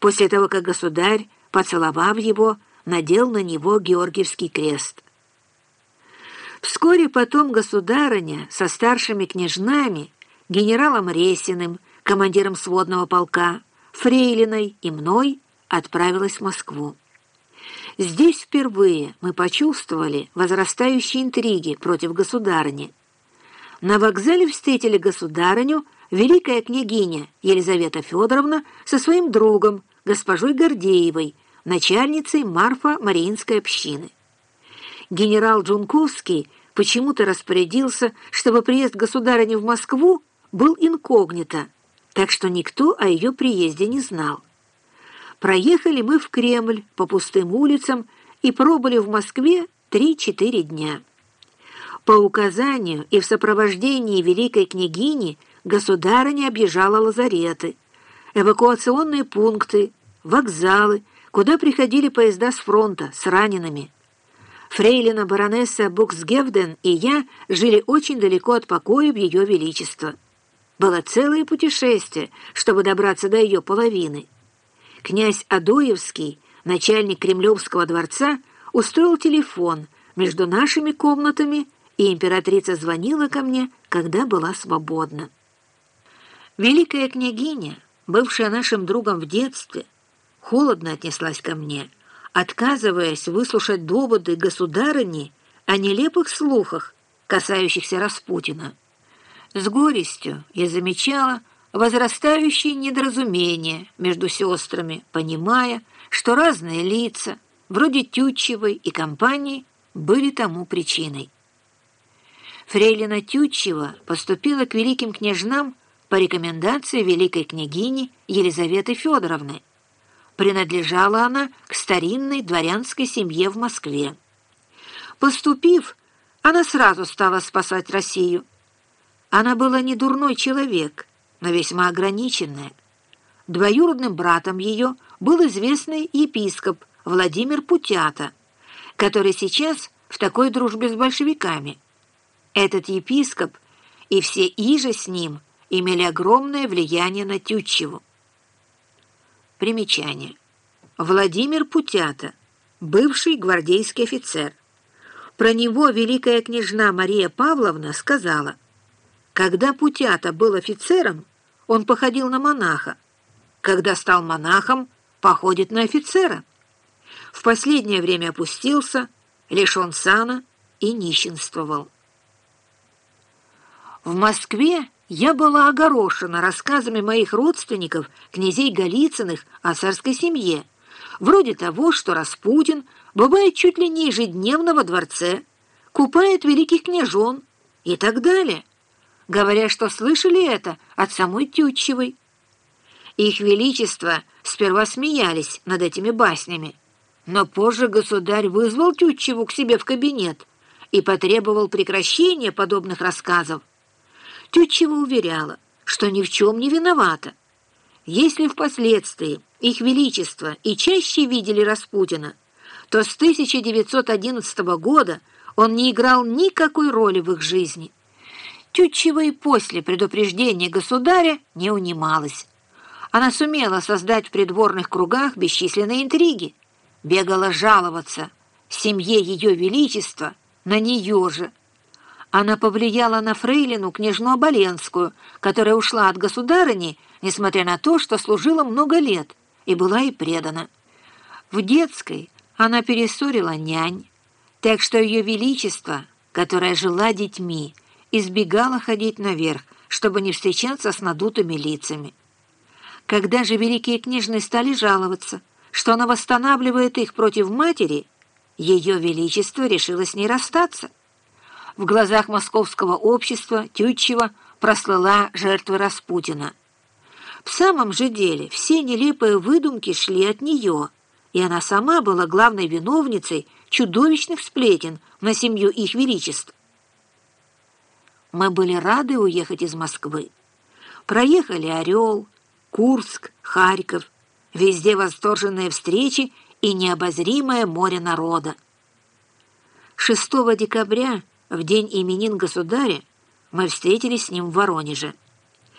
после того, как государь, поцеловав его, надел на него Георгиевский крест. Вскоре потом государыня со старшими княжнами, генералом Ресиным, командиром сводного полка, Фрейлиной и мной отправилась в Москву. Здесь впервые мы почувствовали возрастающие интриги против государыни. На вокзале встретили государыню великая княгиня Елизавета Федоровна со своим другом, госпожой Гордеевой, начальницей Марфа-Мариинской общины. Генерал Джунковский почему-то распорядился, чтобы приезд государыни в Москву был инкогнито, так что никто о ее приезде не знал. Проехали мы в Кремль по пустым улицам и пробыли в Москве 3-4 дня. По указанию и в сопровождении великой княгини государыня объезжала лазареты, эвакуационные пункты, вокзалы, куда приходили поезда с фронта с ранеными. Фрейлина баронесса Буксгевден и я жили очень далеко от покоя Ее Величества. Было целое путешествие, чтобы добраться до ее половины. Князь Адоевский, начальник Кремлевского дворца, устроил телефон между нашими комнатами, и императрица звонила ко мне, когда была свободна. Великая княгиня, бывшая нашим другом в детстве, холодно отнеслась ко мне, отказываясь выслушать доводы государыни о нелепых слухах, касающихся Распутина. С горестью я замечала возрастающие недоразумения между сестрами, понимая, что разные лица, вроде Тютчевой и компании, были тому причиной. Фрейлина Тютчева поступила к великим княжнам по рекомендации великой княгини Елизаветы Федоровны. Принадлежала она к старинной дворянской семье в Москве. Поступив, она сразу стала спасать Россию. Она была не дурной человек, но весьма ограниченная. Двоюродным братом ее был известный епископ Владимир Путята, который сейчас в такой дружбе с большевиками. Этот епископ и все иже с ним имели огромное влияние на Тютчеву. Примечание. Владимир Путята, бывший гвардейский офицер. Про него великая княжна Мария Павловна сказала – когда Путята был офицером, он походил на монаха. Когда стал монахом, походит на офицера. В последнее время опустился, лишен сана и нищенствовал. В Москве я была огорошена рассказами моих родственников, князей Голицыных, о царской семье, вроде того, что Распутин бывает чуть ли не ежедневно во дворце, купает великих княжон и так далее говоря, что слышали это от самой Тютчевой. Их Величество сперва смеялись над этими баснями, но позже государь вызвал Тютчеву к себе в кабинет и потребовал прекращения подобных рассказов. Тютчева уверяла, что ни в чем не виновата. Если впоследствии их Величество и чаще видели Распутина, то с 1911 года он не играл никакой роли в их жизни. Тютчева и после предупреждения государя не унималась. Она сумела создать в придворных кругах бесчисленные интриги, бегала жаловаться семье Ее Величества, на нее же. Она повлияла на фрейлину княжну Оболенскую, которая ушла от государыни, несмотря на то, что служила много лет и была и предана. В детской она перессорила нянь, так что Ее Величество, которая жила детьми, избегала ходить наверх, чтобы не встречаться с надутыми лицами. Когда же великие княжны стали жаловаться, что она восстанавливает их против матери, ее величество решило с ней расстаться. В глазах московского общества Тютчева прослыла жертва Распутина. В самом же деле все нелепые выдумки шли от нее, и она сама была главной виновницей чудовищных сплетен на семью их величеств. Мы были рады уехать из Москвы. Проехали Орел, Курск, Харьков. Везде восторженные встречи и необозримое море народа. 6 декабря, в день именин государя, мы встретились с ним в Воронеже.